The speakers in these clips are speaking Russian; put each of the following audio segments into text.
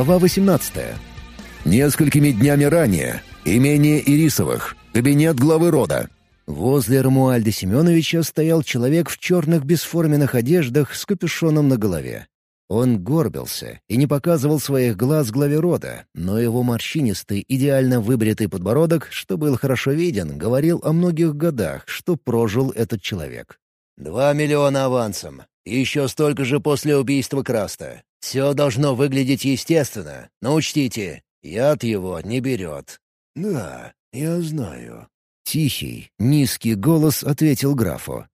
Глава 18. Несколькими днями ранее. Имение Ирисовых. Кабинет главы рода. Возле Рамуальда Семеновича стоял человек в черных бесформенных одеждах с капюшоном на голове. Он горбился и не показывал своих глаз главе рода, но его морщинистый, идеально выбритый подбородок, что был хорошо виден, говорил о многих годах, что прожил этот человек. «Два миллиона авансом. И еще столько же после убийства Краста. Все должно выглядеть естественно, но учтите, яд его не берет». «Да, я знаю». Тихий, низкий голос ответил графу.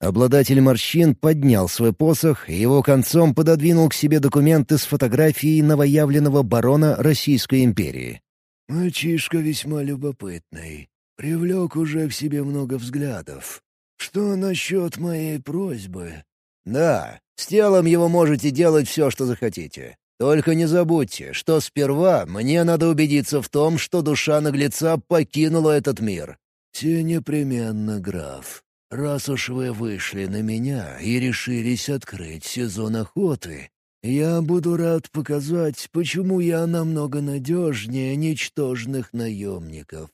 Обладатель морщин поднял свой посох и его концом пододвинул к себе документы с фотографией новоявленного барона Российской империи. «Мальчишка весьма любопытный. Привлек уже к себе много взглядов. Что насчет моей просьбы?» «Да, с телом его можете делать все, что захотите. Только не забудьте, что сперва мне надо убедиться в том, что душа наглеца покинула этот мир». «Все непременно, граф. Раз уж вы вышли на меня и решились открыть сезон охоты, я буду рад показать, почему я намного надежнее ничтожных наемников.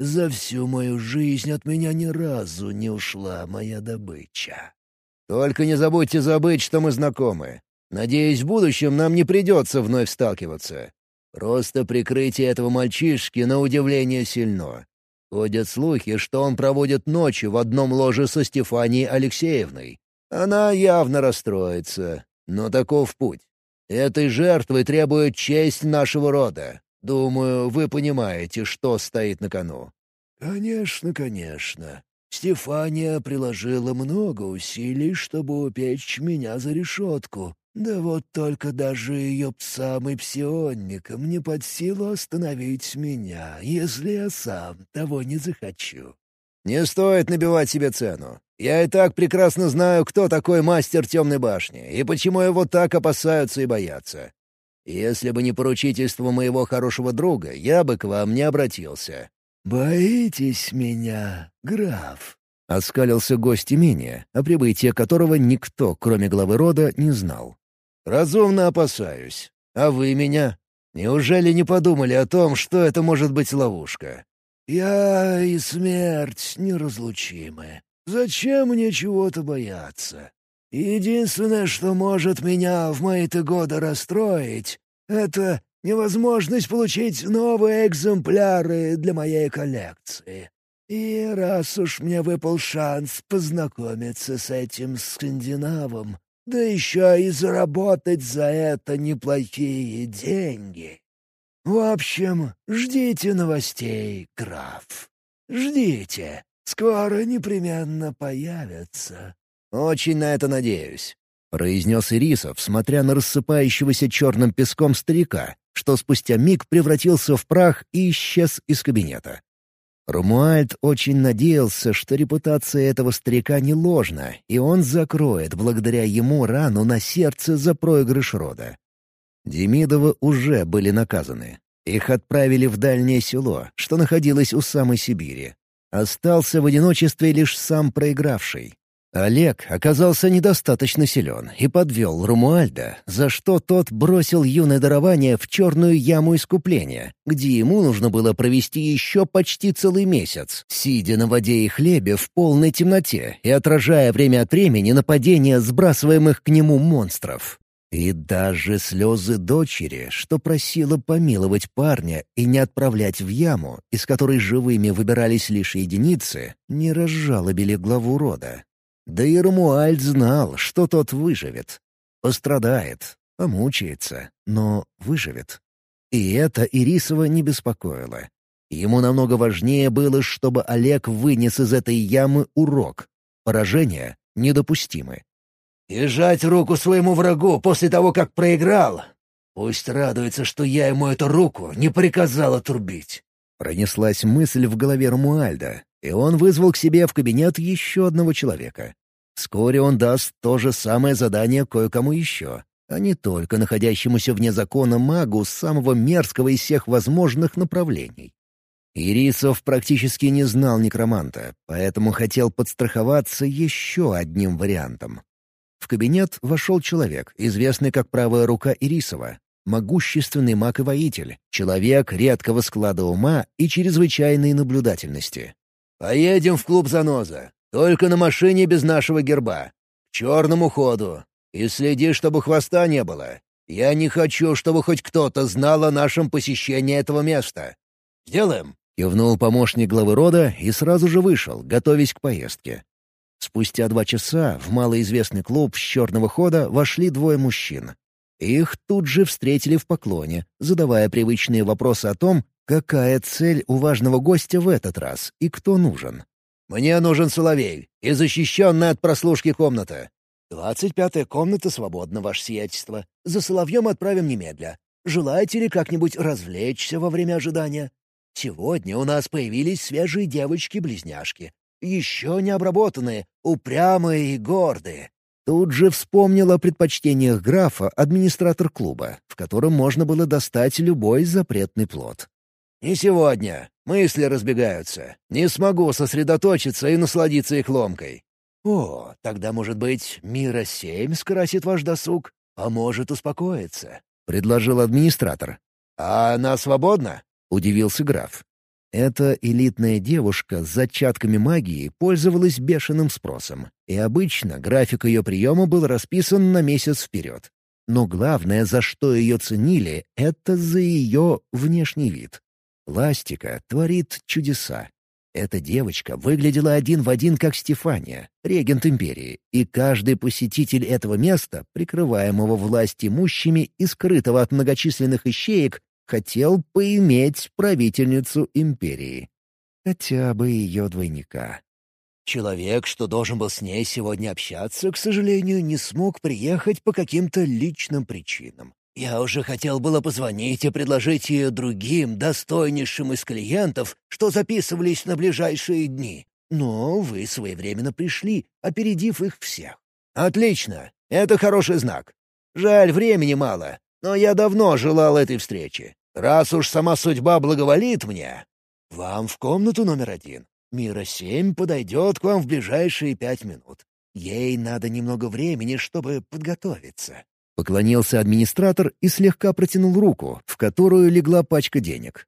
За всю мою жизнь от меня ни разу не ушла моя добыча. Только не забудьте забыть, что мы знакомы. Надеюсь, в будущем нам не придется вновь сталкиваться. Просто прикрытие этого мальчишки на удивление сильно. Ходят слухи, что он проводит ночи в одном ложе со Стефанией Алексеевной. Она явно расстроится, но таков путь. Этой жертвой требует честь нашего рода. Думаю, вы понимаете, что стоит на кону». «Конечно, конечно. Стефания приложила много усилий, чтобы упечь меня за решетку. Да вот только даже ее псам и псионникам не под силу остановить меня, если я сам того не захочу. «Не стоит набивать себе цену. Я и так прекрасно знаю, кто такой мастер Темной башни, и почему его так опасаются и боятся. Если бы не поручительство моего хорошего друга, я бы к вам не обратился». «Боитесь меня, граф?» — оскалился гость имения, о прибытии которого никто, кроме главы рода, не знал. «Разумно опасаюсь. А вы меня? Неужели не подумали о том, что это может быть ловушка?» «Я и смерть неразлучимы. Зачем мне чего-то бояться? Единственное, что может меня в мои-то годы расстроить, это невозможность получить новые экземпляры для моей коллекции. И раз уж мне выпал шанс познакомиться с этим скандинавом, да еще и заработать за это неплохие деньги. В общем, ждите новостей, граф. Ждите. Скоро непременно появятся. Очень на это надеюсь. — произнес Ирисов, смотря на рассыпающегося черным песком старика, что спустя миг превратился в прах и исчез из кабинета. Румуальд очень надеялся, что репутация этого старика не ложна, и он закроет благодаря ему рану на сердце за проигрыш рода. Демидовы уже были наказаны. Их отправили в дальнее село, что находилось у самой Сибири. Остался в одиночестве лишь сам проигравший. Олег оказался недостаточно силен и подвел Румуальда, за что тот бросил юное дарование в черную яму искупления, где ему нужно было провести еще почти целый месяц, сидя на воде и хлебе в полной темноте и отражая время от времени нападения сбрасываемых к нему монстров. И даже слезы дочери, что просила помиловать парня и не отправлять в яму, из которой живыми выбирались лишь единицы, не разжалобили главу рода. Да и Рамуальд знал, что тот выживет. Пострадает, помучается, но выживет. И это Ирисова не беспокоило. Ему намного важнее было, чтобы Олег вынес из этой ямы урок. Поражения недопустимы. «И жать руку своему врагу после того, как проиграл. Пусть радуется, что я ему эту руку не приказал отрубить». Пронеслась мысль в голове Рамуальда, и он вызвал к себе в кабинет еще одного человека. Вскоре он даст то же самое задание кое-кому еще, а не только находящемуся вне закона магу самого мерзкого из всех возможных направлений. Ирисов практически не знал некроманта, поэтому хотел подстраховаться еще одним вариантом. В кабинет вошел человек, известный как правая рука Ирисова. могущественный маг и воитель, человек редкого склада ума и чрезвычайной наблюдательности. «Поедем в клуб «Заноза». Только на машине без нашего герба. К черному ходу. И следи, чтобы хвоста не было. Я не хочу, чтобы хоть кто-то знал о нашем посещении этого места. Сделаем?» Кивнул помощник главы рода и сразу же вышел, готовясь к поездке. Спустя два часа в малоизвестный клуб с черного хода вошли двое мужчин. Их тут же встретили в поклоне, задавая привычные вопросы о том, какая цель у важного гостя в этот раз и кто нужен. «Мне нужен Соловей и защищенная от прослушки комната». «Двадцать пятая комната свободна, ваше сиятельство. За Соловьем отправим немедля. Желаете ли как-нибудь развлечься во время ожидания? Сегодня у нас появились свежие девочки-близняшки. Еще не обработанные, упрямые и гордые». Тут же вспомнил о предпочтениях графа администратор клуба, в котором можно было достать любой запретный плод. «Не сегодня. Мысли разбегаются. Не смогу сосредоточиться и насладиться их ломкой». «О, тогда, может быть, Мира семь скрасит ваш досуг? Поможет успокоиться», — предложил администратор. «А она свободна?» — удивился граф. Эта элитная девушка с зачатками магии пользовалась бешеным спросом, и обычно график ее приема был расписан на месяц вперед. Но главное, за что ее ценили, — это за ее внешний вид. Пластика творит чудеса. Эта девочка выглядела один в один как Стефания, регент империи, и каждый посетитель этого места, прикрываемого власть имущими и скрытого от многочисленных ищеек, хотел поиметь правительницу империи. Хотя бы ее двойника. Человек, что должен был с ней сегодня общаться, к сожалению, не смог приехать по каким-то личным причинам. Я уже хотел было позвонить и предложить ее другим, достойнейшим из клиентов, что записывались на ближайшие дни. Но вы своевременно пришли, опередив их всех. «Отлично! Это хороший знак. Жаль, времени мало, но я давно желал этой встречи. Раз уж сама судьба благоволит мне...» «Вам в комнату номер один. Мира-7 подойдет к вам в ближайшие пять минут. Ей надо немного времени, чтобы подготовиться». Поклонился администратор и слегка протянул руку, в которую легла пачка денег.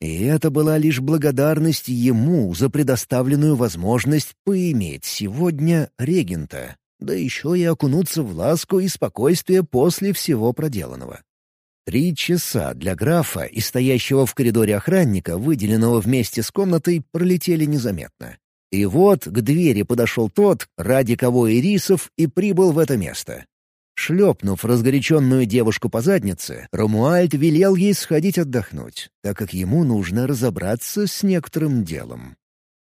И это была лишь благодарность ему за предоставленную возможность поиметь сегодня регента, да еще и окунуться в ласку и спокойствие после всего проделанного. Три часа для графа и стоящего в коридоре охранника, выделенного вместе с комнатой, пролетели незаметно. И вот к двери подошел тот, ради кого Ирисов и прибыл в это место. Шлепнув разгоряченную девушку по заднице, Ромуальд велел ей сходить отдохнуть, так как ему нужно разобраться с некоторым делом.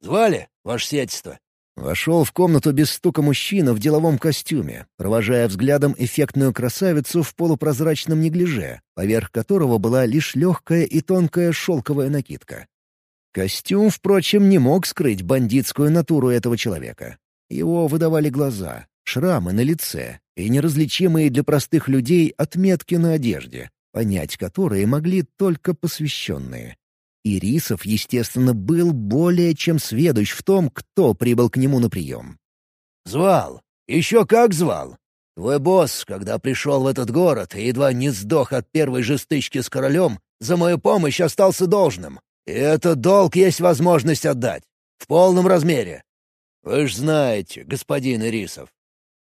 «Звали, ваше сиятельство?» Вошел в комнату без стука мужчина в деловом костюме, провожая взглядом эффектную красавицу в полупрозрачном неглиже, поверх которого была лишь легкая и тонкая шелковая накидка. Костюм, впрочем, не мог скрыть бандитскую натуру этого человека. Его выдавали глаза, шрамы на лице и неразличимые для простых людей отметки на одежде, понять которые могли только посвященные. Ирисов, естественно, был более чем сведущ в том, кто прибыл к нему на прием. «Звал. Еще как звал. Твой босс, когда пришел в этот город и едва не сдох от первой же стычки с королем, за мою помощь остался должным. И этот долг есть возможность отдать. В полном размере. Вы ж знаете, господин Ирисов,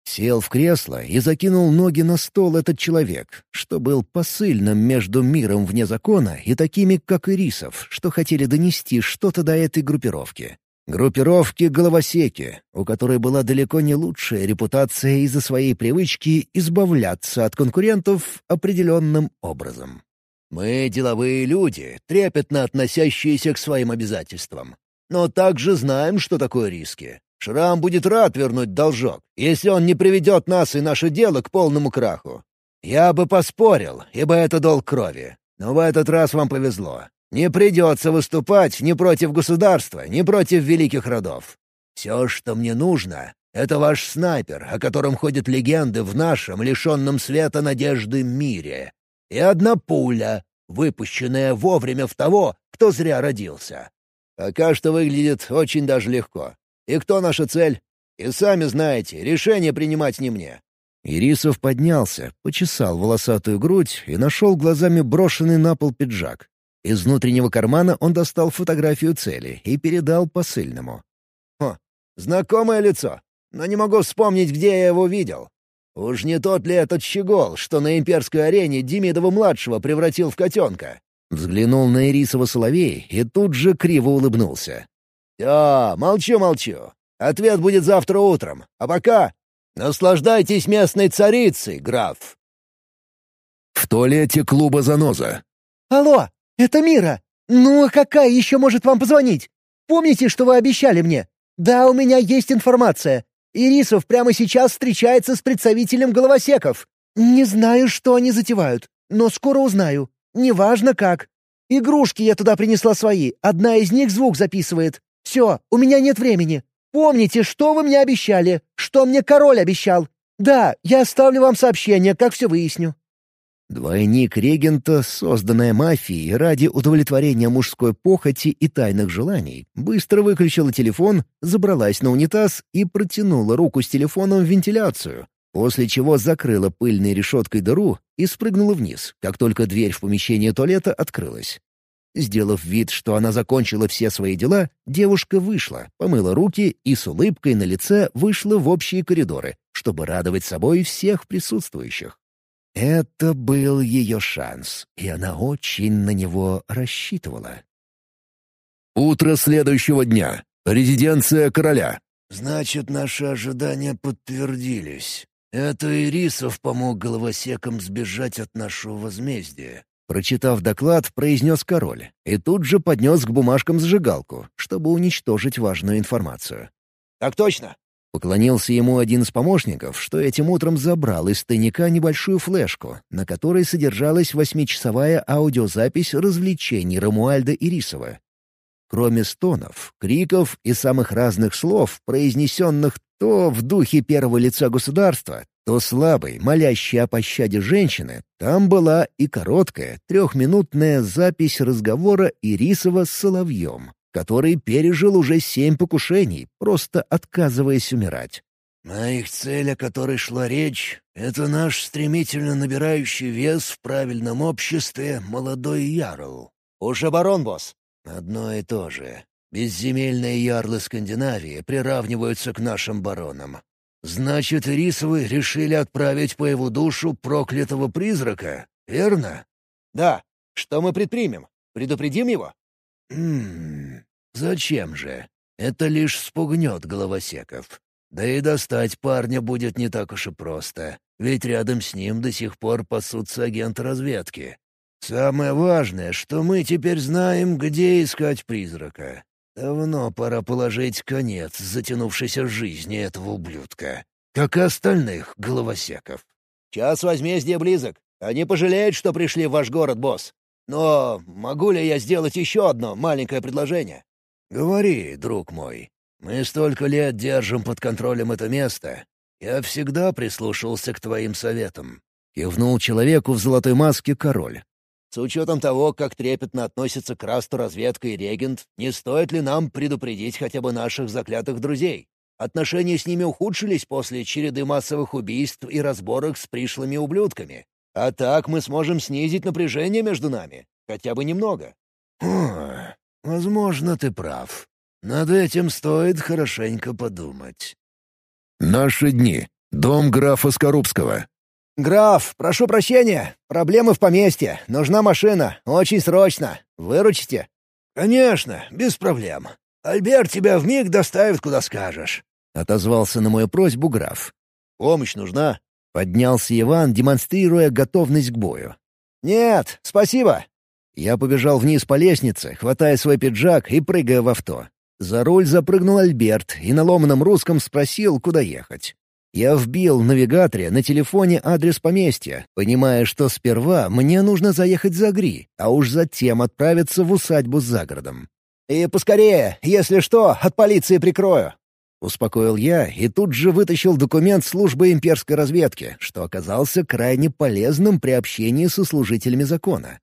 Сел в кресло и закинул ноги на стол этот человек, что был посыльным между миром вне закона и такими, как Ирисов, что хотели донести что-то до этой группировки. Группировки головосеки, у которой была далеко не лучшая репутация из-за своей привычки избавляться от конкурентов определенным образом. «Мы деловые люди, трепетно относящиеся к своим обязательствам. Но также знаем, что такое риски. Шрам будет рад вернуть должок, если он не приведет нас и наше дело к полному краху. Я бы поспорил, ибо это долг крови. Но в этот раз вам повезло. Не придется выступать ни против государства, ни против великих родов. Все, что мне нужно, — это ваш снайпер, о котором ходят легенды в нашем, лишенном света надежды, мире. И одна пуля, выпущенная вовремя в того, кто зря родился. Пока что выглядит очень даже легко. И кто наша цель? И сами знаете, решение принимать не мне. Ирисов поднялся, почесал волосатую грудь и нашел глазами брошенный на пол пиджак. Из внутреннего кармана он достал фотографию цели и передал посыльному. «Хм, знакомое лицо, но не могу вспомнить, где я его видел. Уж не тот ли этот щегол, что на имперской арене Демидова-младшего превратил в котенка?» Взглянул на Ирисова Соловей и тут же криво улыбнулся. «Все, молчу-молчу. Ответ будет завтра утром. А пока наслаждайтесь местной царицей, граф». В туалете клуба «Заноза». «Алло, это Мира. Ну а какая еще может вам позвонить? Помните, что вы обещали мне? Да, у меня есть информация. Ирисов прямо сейчас встречается с представителем головосеков. Не знаю, что они затевают, но скоро узнаю. Неважно как. Игрушки я туда принесла свои, одна из них звук записывает. Все, у меня нет времени. Помните, что вы мне обещали, что мне король обещал. Да, я оставлю вам сообщение, как все выясню». Двойник регента, созданная мафией ради удовлетворения мужской похоти и тайных желаний, быстро выключила телефон, забралась на унитаз и протянула руку с телефоном в вентиляцию, после чего закрыла пыльной решеткой дыру и спрыгнула вниз, как только дверь в помещение туалета открылась. Сделав вид, что она закончила все свои дела, девушка вышла, помыла руки и с улыбкой на лице вышла в общие коридоры, чтобы радовать собой всех присутствующих. Это был ее шанс, и она очень на него рассчитывала. Утро следующего дня. Резиденция короля. «Значит, наши ожидания подтвердились. Это Ирисов помог головосекам сбежать от нашего возмездия». Прочитав доклад, произнес король и тут же поднес к бумажкам зажигалку, чтобы уничтожить важную информацию. «Так точно. Поклонился ему один из помощников, что этим утром забрал из тайника небольшую флешку, на которой содержалась восьмичасовая аудиозапись развлечений Рамуальда Ирисова. Кроме стонов, криков и самых разных слов, произнесенных то в духе первого лица государства, то слабой, молящей о пощаде женщины, там была и короткая, трехминутная запись разговора Ирисова с Соловьем который пережил уже семь покушений, просто отказываясь умирать. А их цель, о которой шла речь, — это наш стремительно набирающий вес в правильном обществе молодой ярл. Уже барон, босс. Одно и то же. Безземельные ярлы Скандинавии приравниваются к нашим баронам. Значит, Рисовы решили отправить по его душу проклятого призрака, верно? Да. Что мы предпримем? Предупредим его? Хм, зачем же? Это лишь спугнет головосеков. Да и достать парня будет не так уж и просто, ведь рядом с ним до сих пор пасутся агенты разведки. Самое важное, что мы теперь знаем, где искать призрака. Давно пора положить конец затянувшейся жизни этого ублюдка, как и остальных головосеков. Час возмездия близок. Они пожалеют, что пришли в ваш город, босс. Но могу ли я сделать еще одно маленькое предложение?» «Говори, друг мой. Мы столько лет держим под контролем это место. Я всегда прислушивался к твоим советам». Кивнул человеку в золотой маске король. «С учетом того, как трепетно относятся к Расту разведка и регент, не стоит ли нам предупредить хотя бы наших заклятых друзей? Отношения с ними ухудшились после череды массовых убийств и разборок с пришлыми ублюдками. А так мы сможем снизить напряжение между нами. Хотя бы немного. О, возможно, ты прав. Над этим стоит хорошенько подумать. Наши дни. Дом графа Скорубского. «Граф, прошу прощения. Проблемы в поместье. Нужна машина. Очень срочно. Выручите?» «Конечно, без проблем. Альберт тебя вмиг доставит, куда скажешь», — отозвался на мою просьбу граф. «Помощь нужна?» Поднялся Иван, демонстрируя готовность к бою. «Нет, спасибо!» Я побежал вниз по лестнице, хватая свой пиджак и прыгая в авто. За руль запрыгнул Альберт и на ломаном русском спросил, куда ехать. Я вбил в навигаторе на телефоне адрес поместья, понимая, что сперва мне нужно заехать за Гри, а уж затем отправиться в усадьбу за городом. «И поскорее, если что, от полиции прикрою», Успокоил я и тут же вытащил документ службы имперской разведки, что оказался крайне полезным при общении со служителями закона.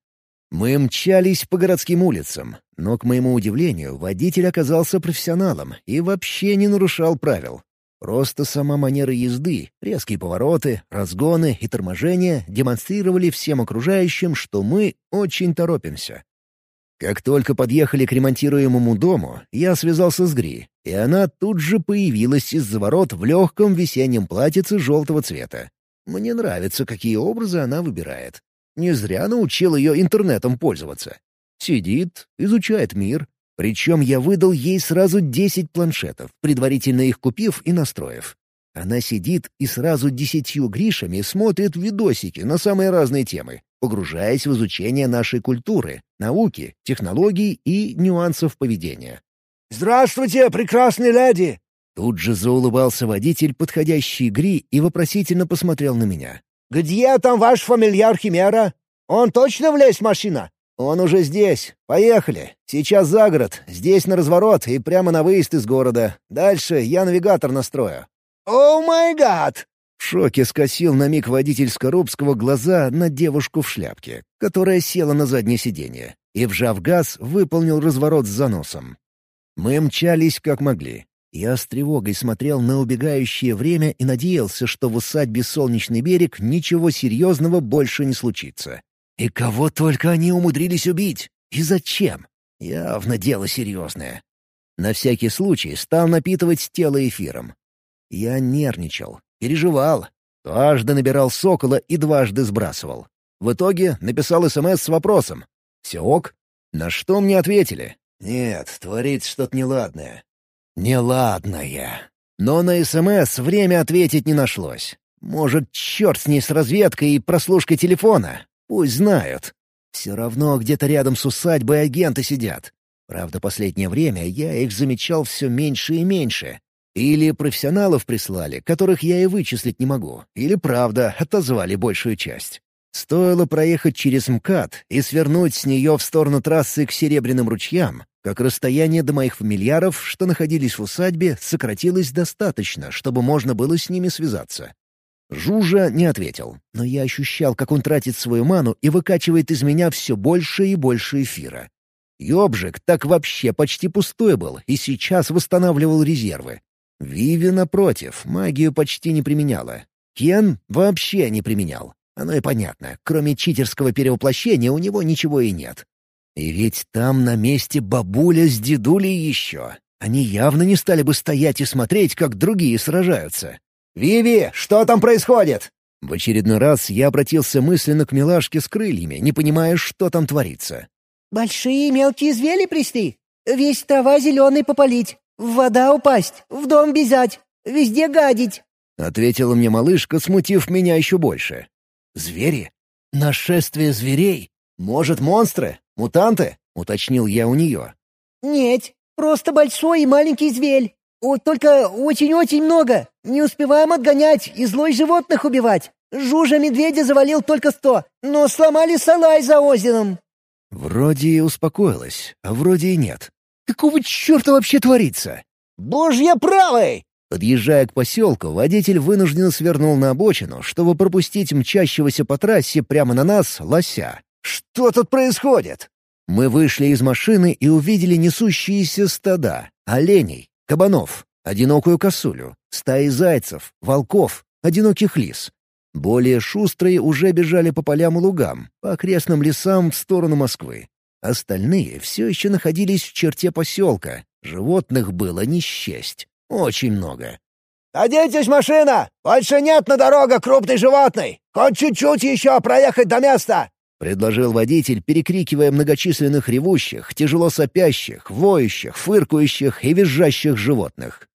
Мы мчались по городским улицам, но, к моему удивлению, водитель оказался профессионалом и вообще не нарушал правил. Просто сама манера езды, резкие повороты, разгоны и торможения демонстрировали всем окружающим, что мы очень торопимся. Как только подъехали к ремонтируемому дому, я связался с Гри, и она тут же появилась из-за ворот в легком весеннем платьице желтого цвета. Мне нравится, какие образы она выбирает. Не зря научил ее интернетом пользоваться. Сидит, изучает мир, причем я выдал ей сразу десять планшетов, предварительно их купив и настроив. Она сидит и сразу десятью гришами смотрит видосики на самые разные темы, погружаясь в изучение нашей культуры, науки, технологий и нюансов поведения. «Здравствуйте, прекрасные леди!» Тут же заулыбался водитель, подходящий Гри, и вопросительно посмотрел на меня. «Где там ваш фамильяр Химера? Он точно влезть машина?» «Он уже здесь. Поехали. Сейчас за город, здесь на разворот и прямо на выезд из города. Дальше я навигатор настрою». «О май гад!» В шоке скосил на миг водитель Скоробского глаза на девушку в шляпке, которая села на заднее сиденье, и, вжав газ, выполнил разворот с заносом. Мы мчались как могли. Я с тревогой смотрел на убегающее время и надеялся, что в усадьбе «Солнечный берег» ничего серьезного больше не случится. И кого только они умудрились убить? И зачем? Явно дело серьезное. На всякий случай стал напитывать тело эфиром. Я нервничал, переживал. Дважды набирал сокола и дважды сбрасывал. В итоге написал СМС с вопросом. «Все ок?» На что мне ответили? «Нет, творится что-то неладное». «Неладное». Но на СМС время ответить не нашлось. Может, черт с ней с разведкой и прослушкой телефона. Пусть знают. Все равно где-то рядом с усадьбой агенты сидят. Правда, последнее время я их замечал все меньше и меньше. Или профессионалов прислали, которых я и вычислить не могу, или, правда, отозвали большую часть. Стоило проехать через МКАД и свернуть с нее в сторону трассы к Серебряным ручьям, как расстояние до моих фамильяров, что находились в усадьбе, сократилось достаточно, чтобы можно было с ними связаться. Жужа не ответил, но я ощущал, как он тратит свою ману и выкачивает из меня все больше и больше эфира. Ёбжик так вообще почти пустой был и сейчас восстанавливал резервы. Виви, напротив, магию почти не применяла. Кен вообще не применял. Оно и понятно, кроме читерского перевоплощения у него ничего и нет. И ведь там на месте бабуля с дедулей еще. Они явно не стали бы стоять и смотреть, как другие сражаются. «Виви, что там происходит?» В очередной раз я обратился мысленно к милашке с крыльями, не понимая, что там творится. «Большие мелкие звери пришли. Весь трава зеленый попалить, в вода упасть, в дом бежать, везде гадить», — ответила мне малышка, смутив меня еще больше. «Звери? Нашествие зверей? Может, монстры? Мутанты?» — уточнил я у нее. «Нет, просто большой и маленький зверь. О, только очень-очень много. Не успеваем отгонять и злой животных убивать. Жужа медведя завалил только сто, но сломали салай за озером». Вроде и успокоилась, а вроде и нет. Какого черта вообще творится? «Божья правой!» Подъезжая к поселку, водитель вынужденно свернул на обочину, чтобы пропустить мчащегося по трассе прямо на нас лося. «Что тут происходит?» Мы вышли из машины и увидели несущиеся стада, оленей, кабанов, одинокую косулю, стаи зайцев, волков, одиноких лис. Более шустрые уже бежали по полям и лугам, по окрестным лесам в сторону Москвы. Остальные все еще находились в черте поселка. Животных было не счесть. Очень много. «Садитесь, машина! Больше нет на дорога крупной животной! Хоть чуть-чуть еще проехать до места!» — предложил водитель, перекрикивая многочисленных ревущих, тяжело сопящих, воющих, фыркающих и визжащих животных.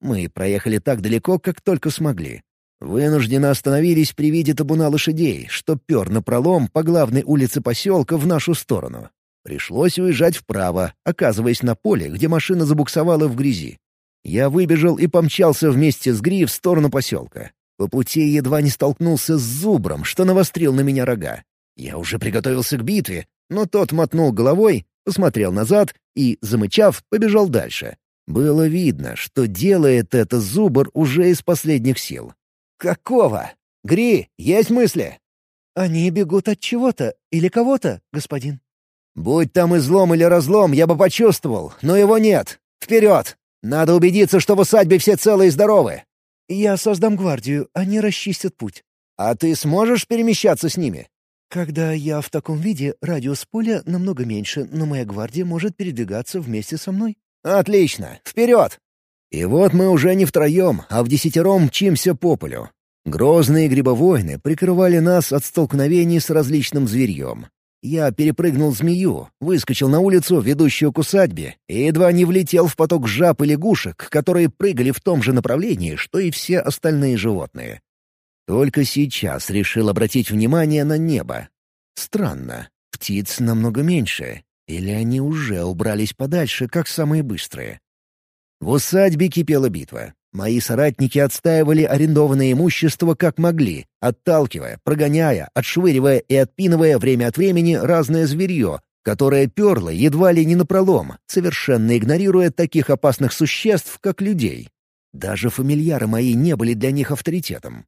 Мы проехали так далеко, как только смогли. Вынужденно остановились при виде табуна лошадей, что пер напролом по главной улице поселка в нашу сторону. Пришлось уезжать вправо, оказываясь на поле, где машина забуксовала в грязи. Я выбежал и помчался вместе с Гри в сторону поселка. По пути едва не столкнулся с зубром, что навострил на меня рога. Я уже приготовился к битве, но тот мотнул головой, посмотрел назад и, замычав, побежал дальше. Было видно, что делает это зубр уже из последних сил. «Какого? Гри, есть мысли?» «Они бегут от чего-то или кого-то, господин». «Будь там излом или разлом, я бы почувствовал, но его нет. Вперед! Надо убедиться, что в усадьбе все целы и здоровы. Я создам гвардию, они расчистят путь». «А ты сможешь перемещаться с ними?» «Когда я в таком виде, радиус поля намного меньше, но моя гвардия может передвигаться вместе со мной». «Отлично! Вперед!» И вот мы уже не втроем, а в десятером мчимся по полю. Грозные грибовойны прикрывали нас от столкновений с различным зверьем. Я перепрыгнул змею, выскочил на улицу, ведущую к усадьбе, и едва не влетел в поток жаб и лягушек, которые прыгали в том же направлении, что и все остальные животные. Только сейчас решил обратить внимание на небо. Странно, птиц намного меньше, или они уже убрались подальше, как самые быстрые. В усадьбе кипела битва. Мои соратники отстаивали арендованное имущество как могли, отталкивая, прогоняя, отшвыривая и отпинывая время от времени разное зверье, которое перло едва ли не напролом, совершенно игнорируя таких опасных существ, как людей. Даже фамильяры мои не были для них авторитетом.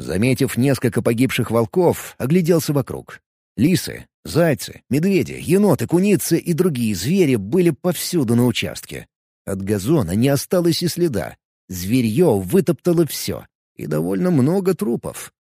Заметив несколько погибших волков, огляделся вокруг. Лисы, зайцы, медведи, еноты, куницы и другие звери были повсюду на участке. От газона не осталось и следа. Зверье вытоптало все. И довольно много трупов.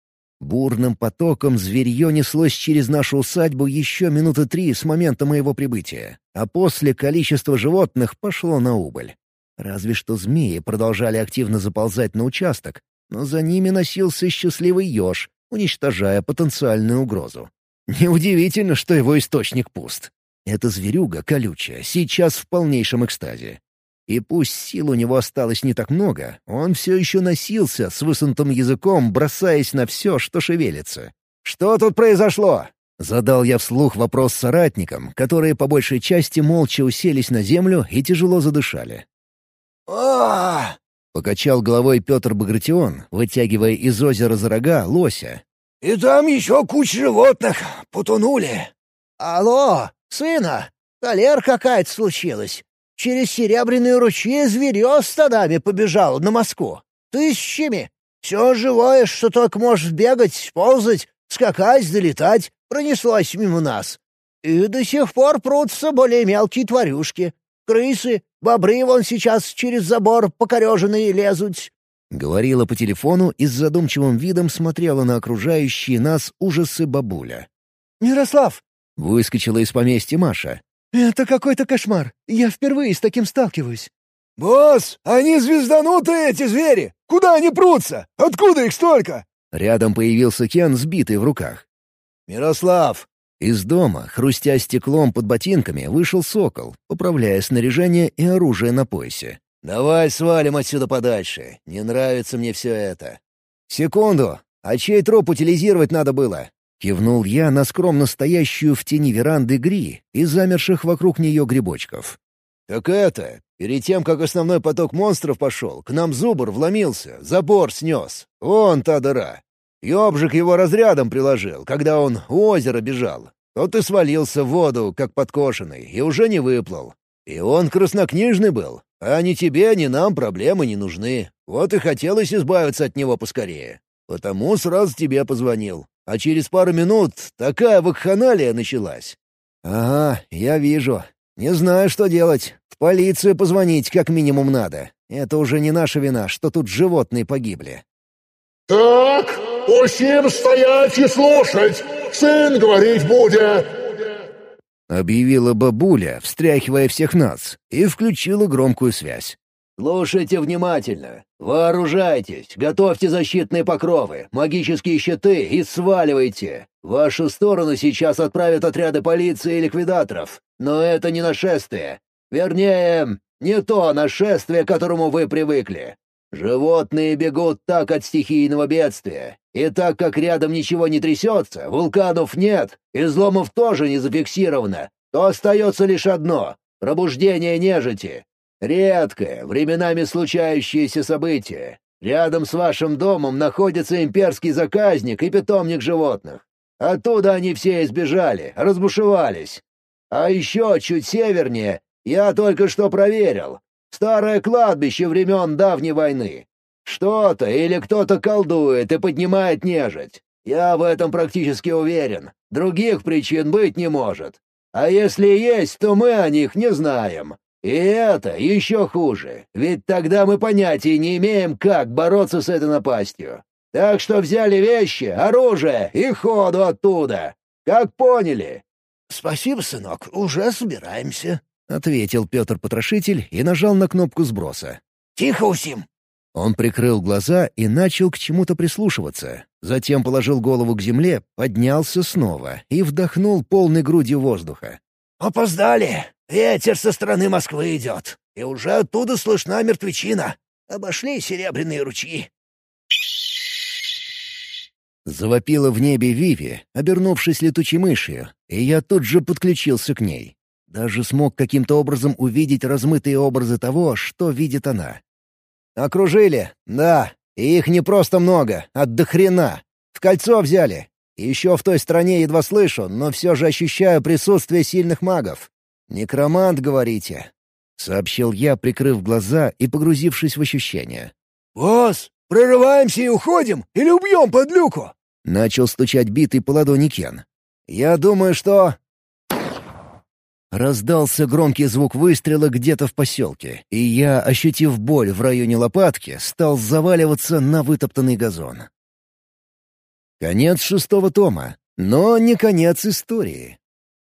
Бурным потоком зверье неслось через нашу усадьбу еще минуты три с момента моего прибытия, а после количество животных пошло на убыль. Разве что змеи продолжали активно заползать на участок, но за ними носился счастливый еж, уничтожая потенциальную угрозу. Неудивительно, что его источник пуст. Эта зверюга колючая, сейчас в полнейшем экстазе. И пусть сил у него осталось не так много, он все еще носился с высунутым языком, бросаясь на все, что шевелится. «Что тут произошло?» Задал я вслух вопрос соратникам, которые по большей части молча уселись на землю и тяжело задышали. а Покачал головой Петр Багратион, вытягивая из озера за рога лося. «И там еще куча животных потонули». «Алло, сына, колер какая-то случилась. Через серебряные ручьи зверье стадами побежал на Москву. Тысячами. Все живое, что только может бегать, ползать, скакать, долетать, пронеслось мимо нас. И до сих пор прутся более мелкие тварюшки. Крысы, бобры вон сейчас через забор покореженные лезут». Говорила по телефону и с задумчивым видом смотрела на окружающие нас ужасы бабуля. «Мирослав!» — выскочила из поместья Маша. «Это какой-то кошмар. Я впервые с таким сталкиваюсь». «Босс, они звезданутые, эти звери! Куда они прутся? Откуда их столько?» Рядом появился Кен, сбитый в руках. «Мирослав, из дома, хрустя стеклом под ботинками, вышел сокол, поправляя снаряжение и оружие на поясе. «Давай свалим отсюда подальше. Не нравится мне все это». «Секунду! А чей труп утилизировать надо было?» Кивнул я на скромно стоящую в тени веранды Гри и замерших вокруг нее грибочков. «Так это, перед тем, как основной поток монстров пошел, к нам зубр вломился, забор снес. Вон та дыра. Ёбжик его разрядом приложил, когда он у озера бежал. Тот и свалился в воду, как подкошенный, и уже не выплыл. И он краснокнижный был, а ни тебе, ни нам проблемы не нужны. Вот и хотелось избавиться от него поскорее. Потому сразу тебе позвонил. А через пару минут такая вакханалия началась. «Ага, я вижу. Не знаю, что делать. В полицию позвонить как минимум надо. Это уже не наша вина, что тут животные погибли». «Так, усім стоять и слушать! Сын говорить будет!» Объявила бабуля, встряхивая всех нас, и включила громкую связь. «Слушайте внимательно. Вооружайтесь, готовьте защитные покровы, магические щиты и сваливайте. В вашу сторону сейчас отправят отряды полиции и ликвидаторов. Но это не нашествие. Вернее, не то нашествие, к которому вы привыкли. Животные бегут так от стихийного бедствия. И так как рядом ничего не трясется, вулканов нет, изломов тоже не зафиксировано, то остается лишь одно — пробуждение нежити. Редкое, временами случающееся событие. Рядом с вашим домом находится имперский заказник и питомник животных. Оттуда они все избежали, разбушевались. А еще чуть севернее я только что проверил. Старое кладбище времен давней войны. Что-то или кто-то колдует и поднимает нежить. Я в этом практически уверен. Других причин быть не может. А если есть, то мы о них не знаем. И это еще хуже, ведь тогда мы понятия не имеем, как бороться с этой напастью. Так что взяли вещи, оружие и ходу оттуда. Как поняли?» «Спасибо, сынок, уже собираемся», — ответил Петр Потрошитель и нажал на кнопку сброса. «Тихо, Усим!» Он прикрыл глаза и начал к чему-то прислушиваться. Затем положил голову к земле, поднялся снова и вдохнул полной грудью воздуха. «Опоздали! Ветер со стороны Москвы идет, и уже оттуда слышна мертвечина. Обошли серебряные ручьи». Завопила в небе Виви, обернувшись летучей мышью, и я тут же подключился к ней. Даже смог каким-то образом увидеть размытые образы того, что видит она. «Окружили, да, и их не просто много, а до хрена. В кольцо взяли. Еще в той стране едва слышу, но все же ощущаю присутствие сильных магов. Некромант, говорите?» — сообщил я, прикрыв глаза и погрузившись в ощущения. «Босс, прорываемся и уходим, или убьем под люку?» — начал стучать битый по ладони Кен. «Я думаю, что...» Раздался громкий звук выстрела где-то в поселке, и я, ощутив боль в районе лопатки, стал заваливаться на вытоптанный газон. Конец шестого тома, но не конец истории.